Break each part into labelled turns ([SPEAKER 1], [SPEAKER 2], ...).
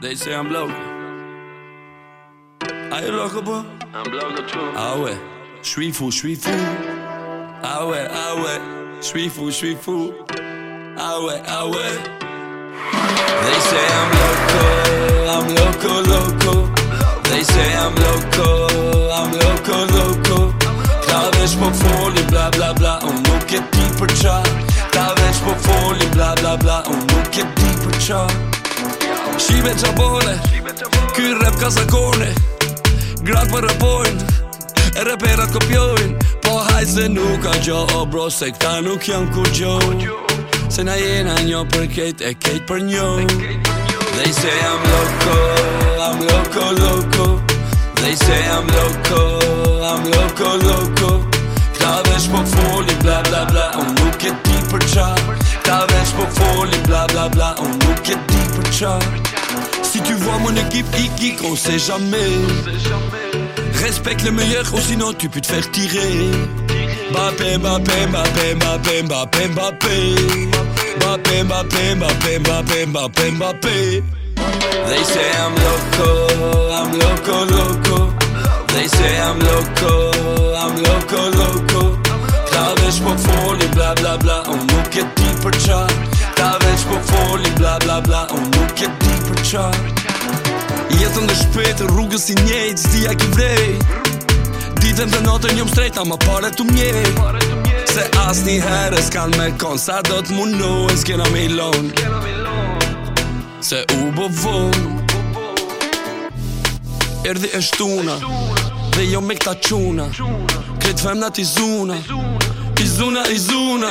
[SPEAKER 1] They say I'm loco. Are you loco, bro? I'm loco too. Ah ouais, je suis fou, je suis fou. Ah ouais, ah ouais, je suis fou, je suis fou. Ah ouais, ah ouais. They say I'm loco, I'm loco, loco. They say I'm loco, I'm loco, loco. Ta veš po folie bla bla bla, on look at deeper chart. Ta veš po folie bla bla bla, on look at deeper chart. Shqipe qabone Ky rap ka zakone Gratë për rëpojnë E reperat kopjojnë Po hajt se nuk ka gjo O bro se këta nuk janë ku gjo Se na jena njo për kejt E kejt për njo They say I'm loco I'm loco loco They say I'm loco I'm loco loco Këta vesh po foli bla bla bla Unë nuk e ti për qa Këta vesh po foli bla bla bla Unë nuk e ti për qa vois mon équipe qui geek, on sait jamais. Respecte le meilleur ou sinon tu peux te faire tirer. Mbappé, Mbappé, Mbappé, Mbappé, Mbappé, Mbappé. Mbappé, Mbappé, Mbappé, Mbappé, Mbappé, Mbappé. They say I'm loco, I'm loco, loco. They say I'm loco, I'm loco, loco. T'avais već po les bla bla bla, on look get deeper përqa T'avais već po bla bla bla, on nuk get deeper përqa Jetën dhe shpetë, rrugës i njejt, zdi a ki vrej Ditën dhe notën jom strejta, ma pare të mjejt Se asni herës kanë me konë, sa do të munojnë, s'kena me ilonë Se u bo vonë Erdi e shtuna, dhe jo me këta quna Kretë fem t'i zuna, i zuna, i zuna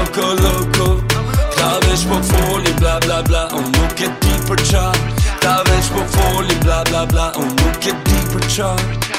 [SPEAKER 1] bla Unë nuk e ti për qa Ta veç po foli bla bla bla Unë nuk e ti për qa